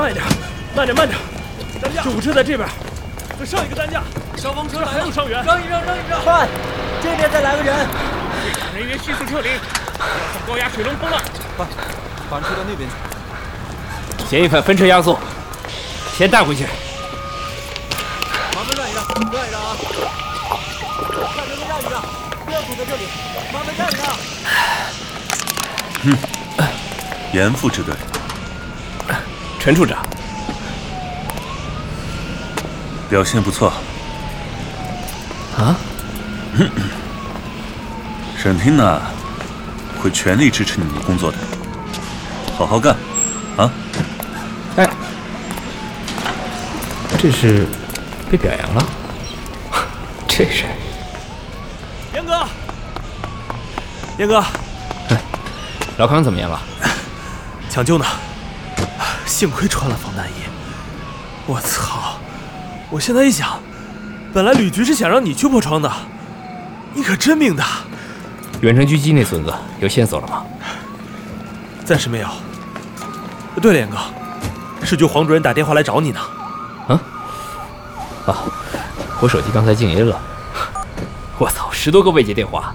慢一点，慢点，慢点。担架，救护车在这边。再上一个担架。消防车还有伤员，让一让，让一让。快，这边再来个人。人员迅速撤离，要向高压水龙头了。快，把人推到那边去。嫌疑犯分车押送，先带回去。麻烦让一让，让一让啊！大哥们让一让，不要堵在这里，麻烦让一让。嗯，严副支队，陈处长，表现不错。啊？沈厅呢，会全力支持你们工作的，好好干，啊！哎，这是被表扬了？这是严哥，严哥，老康怎么样了？抢救呢，幸亏穿了防弹衣。我操！我现在一想，本来吕局是想让你去破窗的，你可真命大。远程狙击那孙子有线索了吗？暂时没有。对了，严哥，市局黄主任打电话来找你呢。啊？啊！我手机刚才静音了。我操，十多个未接电话。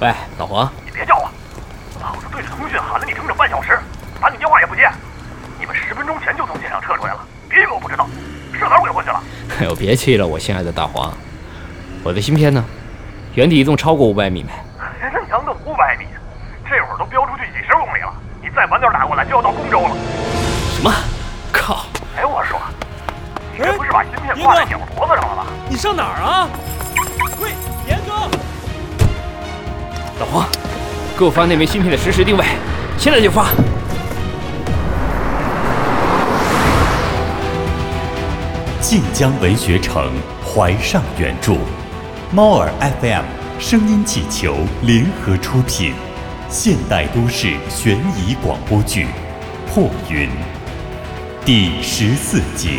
喂，老黄，你别叫我，老子对着通讯喊了你整整半小时，打你电话也不接。你们十分钟前就从现场撤出来了，别以为我不知道，上哪儿鬼混去了？哎呦，别气了，我心爱的大黄，我的芯片呢？原地移动超过五百米没？他娘的五百米，这会儿都飙出去几十公里了，你再晚点打过来就要到公州了。什么？靠！哎，我说，你这不是把芯片挂在鸟脖子上了吗？你上哪儿啊？喂，严哥！老黄，给我发那枚芯片的实时定位，现在就发。晋江文学城怀上原著，猫耳 FM 声音气球联合出品，现代都市悬疑广播剧《破云》第十四集。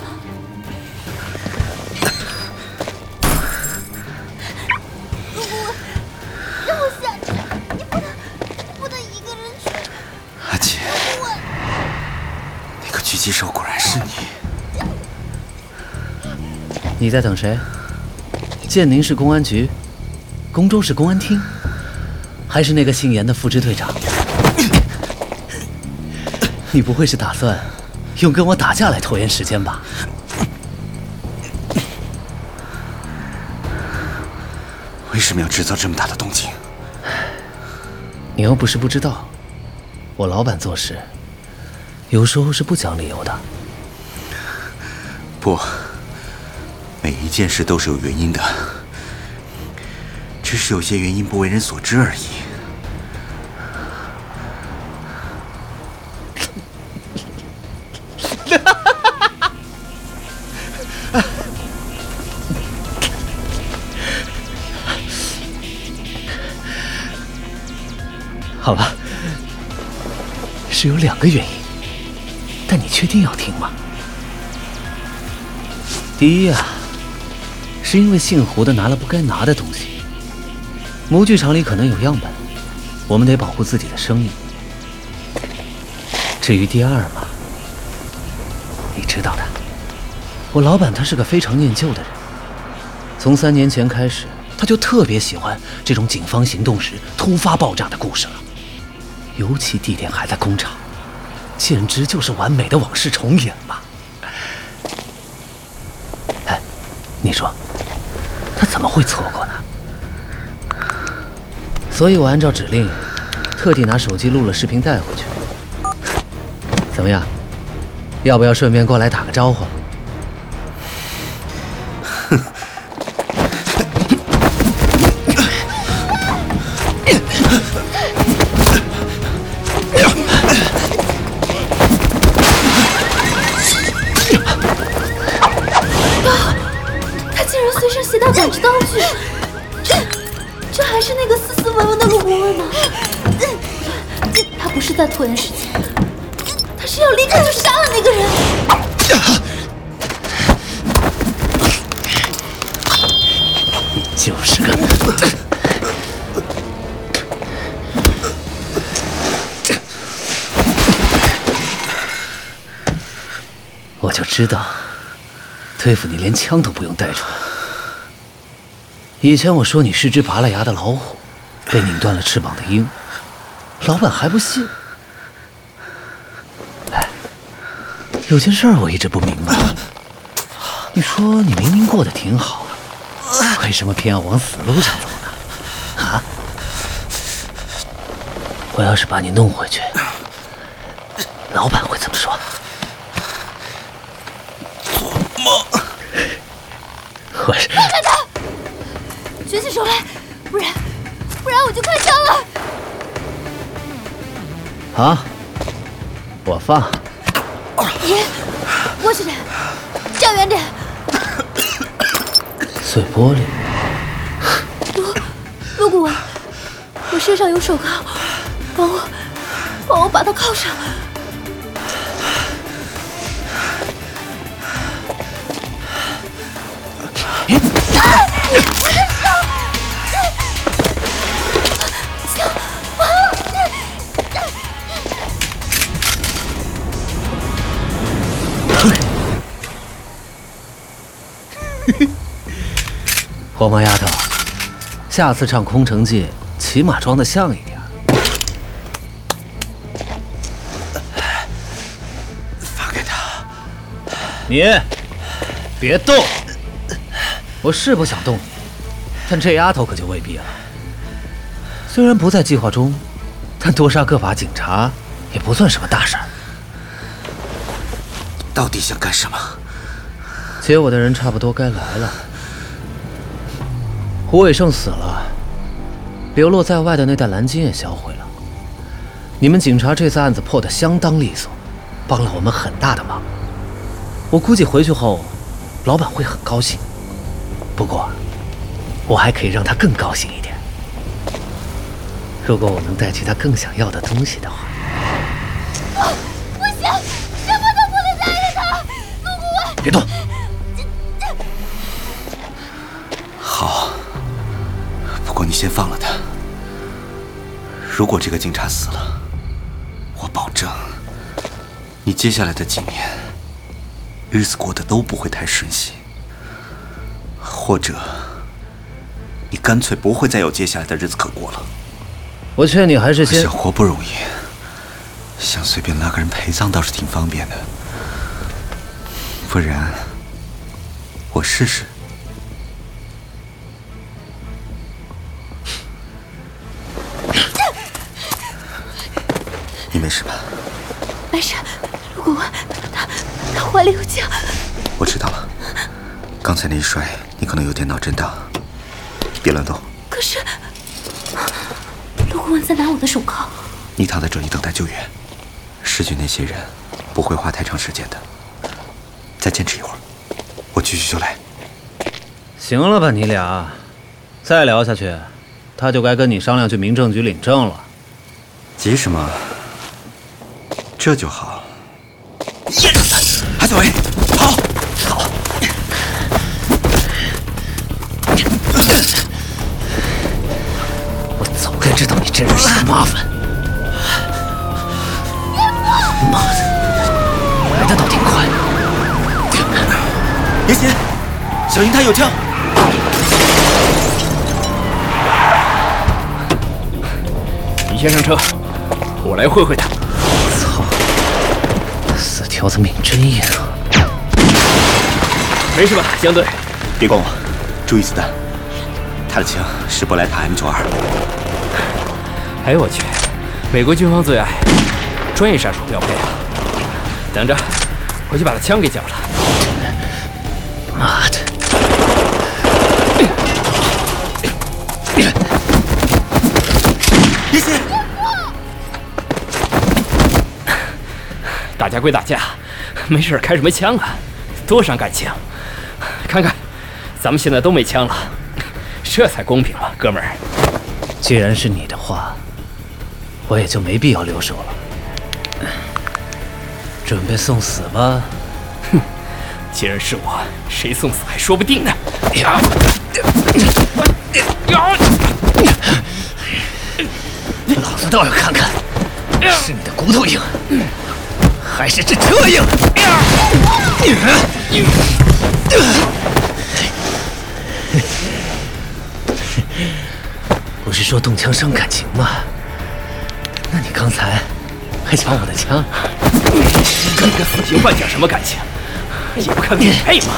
你在等谁？建宁市公安局，宫州市公安厅，还是那个姓严的副支队长？你不会是打算用跟我打架来拖延时间吧？为什么要制造这么大的动静？你又不是不知道，我老板做事有时候是不讲理由的。不，每一件事都是有原因的，只是有些原因不为人所知而已。哈哈哈好吧，是有两个原因，但你确定要听吗？第一啊，是因为姓胡的拿了不该拿的东西，模具厂里可能有样本，我们得保护自己的生意。至于第二嘛，你知道的。我老板他是个非常念旧的人，从三年前开始，他就特别喜欢这种警方行动时突发爆炸的故事了，尤其地点还在工厂，简直就是完美的往事重演嘛。哎，你说，他怎么会错过呢？所以我按照指令，特地拿手机录了视频带回去。怎么样？要不要顺便过来打个招呼？知道，对付你连枪都不用带出来。以前我说你是只拔了牙的老虎，被拧断了翅膀的鹰，老板还不信。哎，有件事我一直不明白，你说你明明过得挺好，为什么偏要往死路上走呢？啊？我要是把你弄回去，老板会怎么说？我是放开他！举起手来，不然不然我就开枪了！啊，我放。你过去点，站远点。碎玻璃，陆陆顾问，我身上有手铐，帮我帮我把它铐上。黄毛丫头，下次唱《空城计》，起码装得像一点。放开他！你别动！我是不想动你，但这丫头可就未必了。虽然不在计划中，但多杀个把警察也不算什么大事儿。到底想干什么？接我的人差不多该来了。胡伟胜死了，流落在外的那袋蓝金也销毁了。你们警察这次案子破得相当利索，帮了我们很大的忙。我估计回去后，老板会很高兴。不过，我还可以让他更高兴一点。如果我能带去他更想要的东西的话，不不行，什么都不能带着他！陆顾问，别动！你先放了他。如果这个警察死了，我保证，你接下来的几年日子过得都不会太顺心，或者你干脆不会再有接下来的日子可过了。我劝你还是先想活不容易，想随便拉个人陪葬倒是挺方便的，不然我试试。事吧？没事，陆顾问，他他怀里有枪。我知道了，刚才那一摔，你可能有点脑震荡，别乱动。可是，陆顾问在拿我的手铐。你躺在这里等待救援，失去那些人不会花太长时间的。再坚持一会儿，我继续就来。行了吧，你俩，再聊下去，他就该跟你商量去民政局领证了。急什么？这就好。韩小维，跑！好。我早该知道你这人是个麻烦。妈的，来的倒挺快。小心他有枪！你先上车，我来会会他。条子命真硬啊！没事吧，江队？别管我，注意子弹。他的枪是布莱塔 M 九二。哎呦我去，美国军方最爱，专业杀手标配啊！等着，回去把他枪给缴了。架归打架，没事开什么枪啊？多伤感情！看看，咱们现在都没枪了，这才公平嘛，哥们儿。既然是你的话，我也就没必要留守了。准备送死吧！哼，既然是我，谁送死还说不定呢。呀！老子倒要看看，是你的骨头硬，还是这车硬！不是说动枪伤感情吗？那你刚才还抢我的枪，跟个死刑犯讲什么感情？也不看你配吗？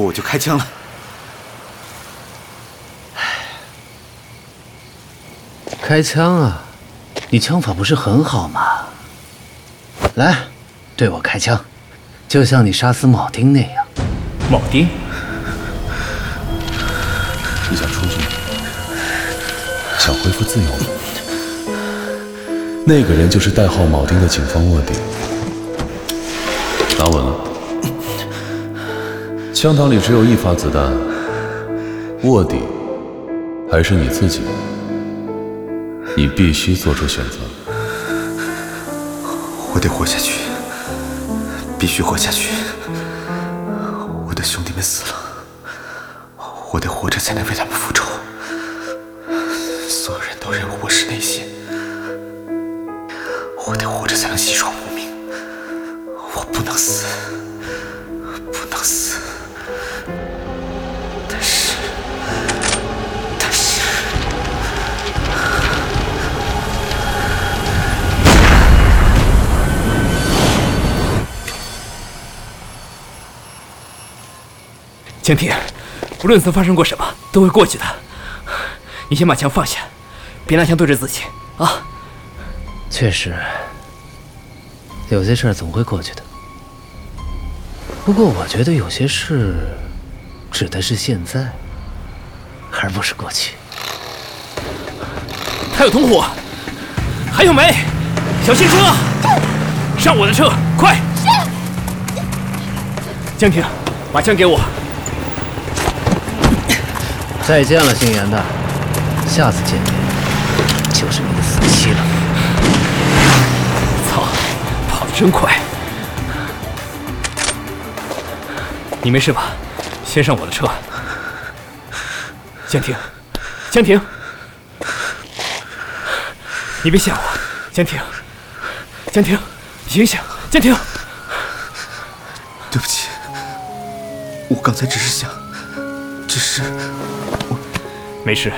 步我就开枪了。开枪啊！你枪法不是很好吗？来，对我开枪，就像你杀死铆钉那样。铆钉？你想出去吗？想恢复自由吗？那个人就是代号铆钉的警方卧底。拿稳了，枪膛里只有一发子弹，卧底还是你自己？你必须做出选择。我得活下去，必须活下去。我的兄弟们死了，我得活着才能为他们江婷，无论曾发生过什么，都会过去的。你先把枪放下，别拿枪对着自己啊！确实，有些事儿总会过去的。不过，我觉得有些事指的是现在，而不是过去。还有同伙，还有没？小心车！上我的车，快！江婷，把枪给我。再见了，姓严的，下次见面就是你的死期了。操，跑得真快！你没事吧？先上我的车。江婷，江婷，你别吓我，江婷，江婷，醒醒，江婷！对不起，我刚才只是想，只是我没事，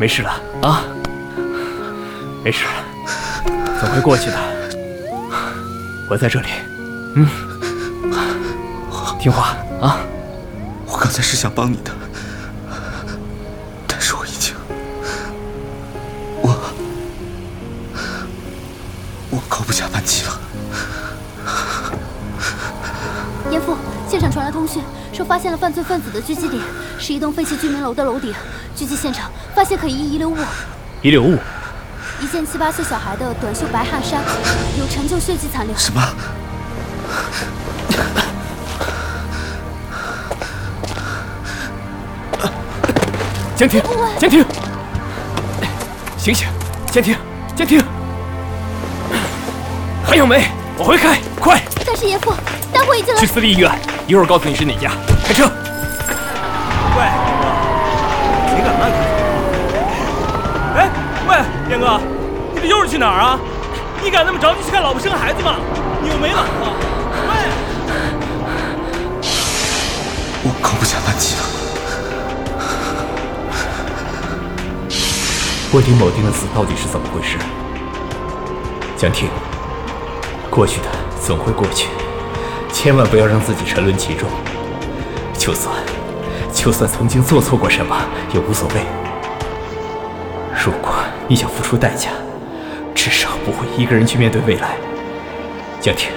没事了。啊，没事，总会过去的。我在这里，嗯，听话。啊。我刚才是想帮你的，但是我已经，我我扣不下半旗了。严父，现场传来通讯，说发现了犯罪分子的聚集点，是一栋废弃居民楼的楼顶。狙击现场发现可疑遗留物，遗留物，一件七八岁小孩的短袖白汗衫，有陈旧血迹残留。什么？江婷，江婷，醒醒，监听，监听，还有没？往回开，快！大师爷父，大火已经来去。私立医院，一会儿告诉你是哪家。开车。去哪儿啊？你敢那么着急去看老婆生孩子吗？你又没老婆。喂，我可不想他急了。卧底铆钉的死到底是怎么回事？江婷，过去的总会过去，千万不要让自己沉沦其中。就算就算曾经做错过什么也无所谓。如果你想付出代价，至少不会一个人去面对未来。江婷，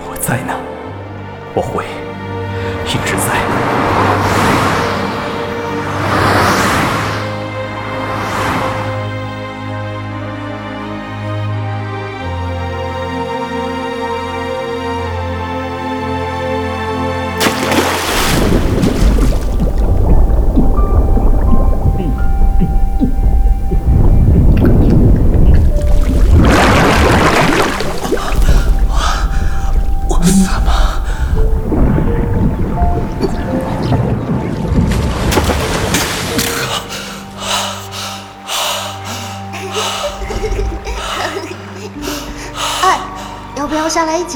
我在呢，我会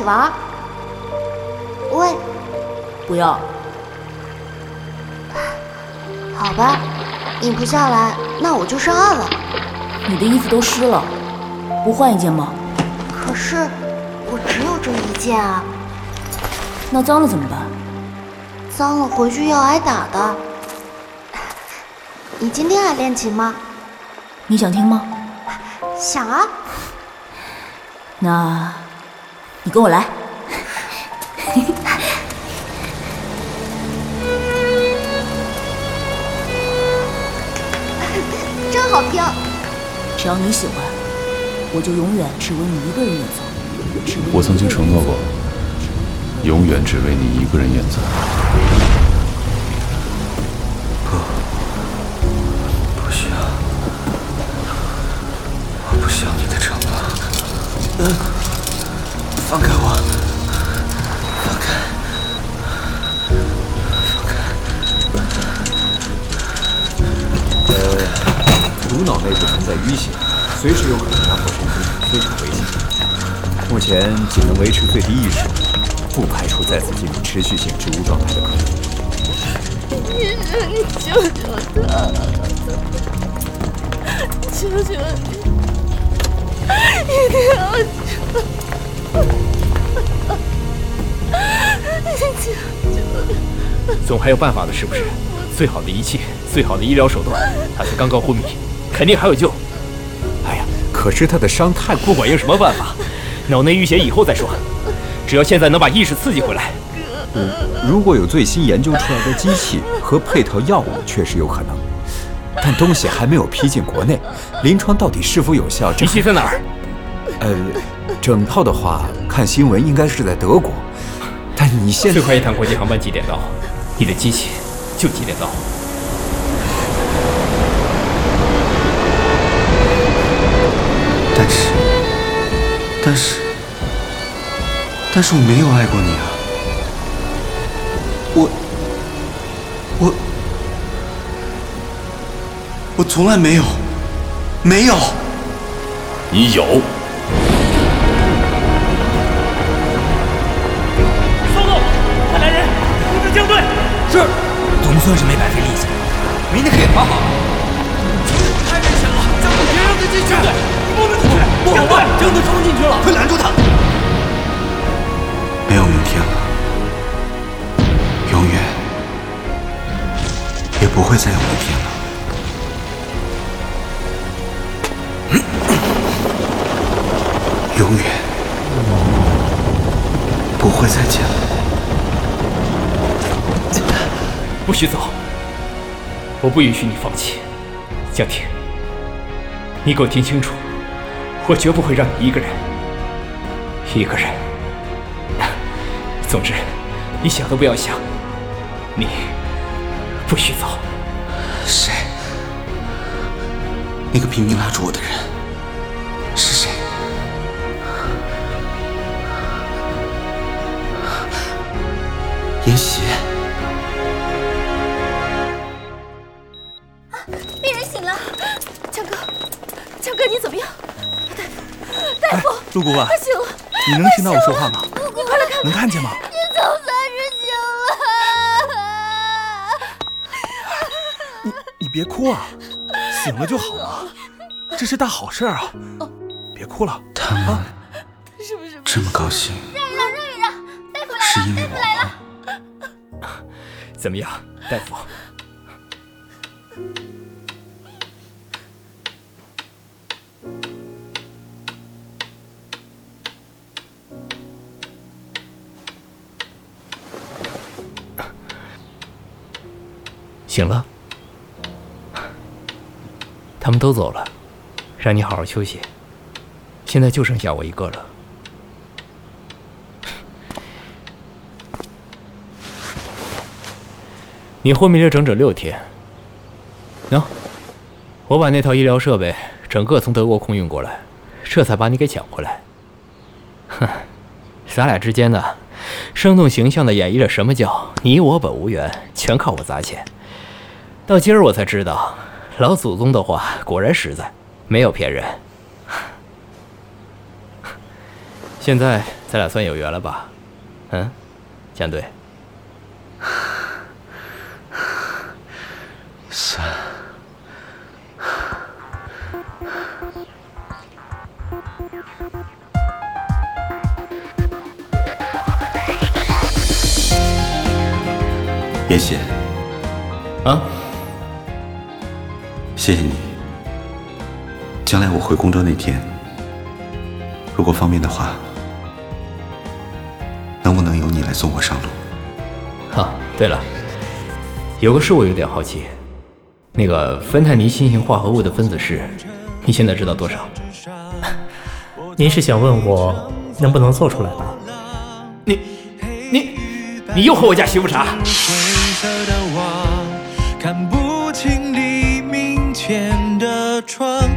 玩？喂，不要，好吧，你不下来，那我就上岸了。你的衣服都湿了，不换一件吗？可是我只有这一件啊，那脏了怎么办？脏了回去要挨打的。你今天还练琴吗？你想听吗？想啊。那，你跟我来。真好听。只要你喜欢，我就永远只为你一个人演奏。我曾经承诺过，永远只为你一个人演奏。不需要，我不需要你的承诺。嗯，放开我，放开，放开！呃颅脑内部存在淤血，随时有可能压迫神经，非常危险。目前仅能维持最低意识，不排除再次进入持续性植物状态的可能。医生，你救救他！求求你，一定要救！总还有办法的，是不是？最好的仪器，最好的医疗手段，他才刚刚昏迷，肯定还有救。哎呀，可是他的伤太不管用什么办法，脑内淤血以后再说，只要现在能把意识刺激回来。嗯，如果有最新研究出来的机器和配套药物，确实有可能。但东西还没有批进国内，临床到底是否有效？仪器在哪儿？呃，整套的话，看新闻应该是在德国。但你现在最快一趟国际航班几点到？你的机器就几点到？但是，但是，但是我没有爱过你啊！我，我，我从来没有，没有。你有。总算是没白费力气，明天可以跑好。太危险了，江队别让他进去。江队，你不能进去。江队，江队冲进去了，快拦住他！没有明天了，永远。也不会再有明天了。永远。不会再见了。不许走！我不允许你放弃，江婷。你给我听清楚，我绝不会让你一个人，一个人。总之，你想都不要想，你不许走。谁？那个拼命拉住我的人是谁？妍希，醒了，强哥，强哥你怎么样？大夫，大夫，陆顾问他醒了，你能听到我说话吗？你快来看看，能看见吗？你总算是醒了。你你别哭啊，醒了就好了，这是大好事啊！别哭了，他们是不是？这么高兴，让一让，让一让，大夫来了，大夫来了。怎么样，大夫？醒了，他们都走了，让你好好休息。现在就剩下我一个了。你昏迷了整整六天。喏、我把那套医疗设备整个从德国空运过来，这才把你给抢回来。哼，咱俩之间呢，生动形象的演绎着什么叫你我本无缘，全靠我砸钱。到今儿我才知道，老祖宗的话果然实在，没有骗人。现在咱俩算有缘了吧？嗯，江队。算。妍希，啊，谢谢你。将来我回公州那天，如果方便的话，能不能由你来送我上路？哈，对了，有个事我有点好奇，那个芬太尼新型化合物的分子式，你现在知道多少？您是想问我能不能做出来吧？你你你又和我家媳妇啥？窗，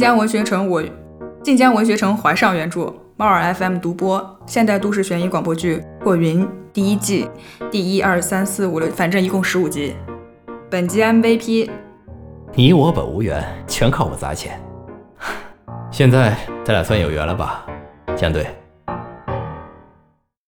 晋江文学城我，晋江文学城怀上原著，猫耳 FM 独播，现代都市悬疑广播剧《破云》第一季第一二三四五六，反正一共十五集。本集 MVP 你我本无缘，全靠我砸钱。现在咱俩算有缘了吧，江队？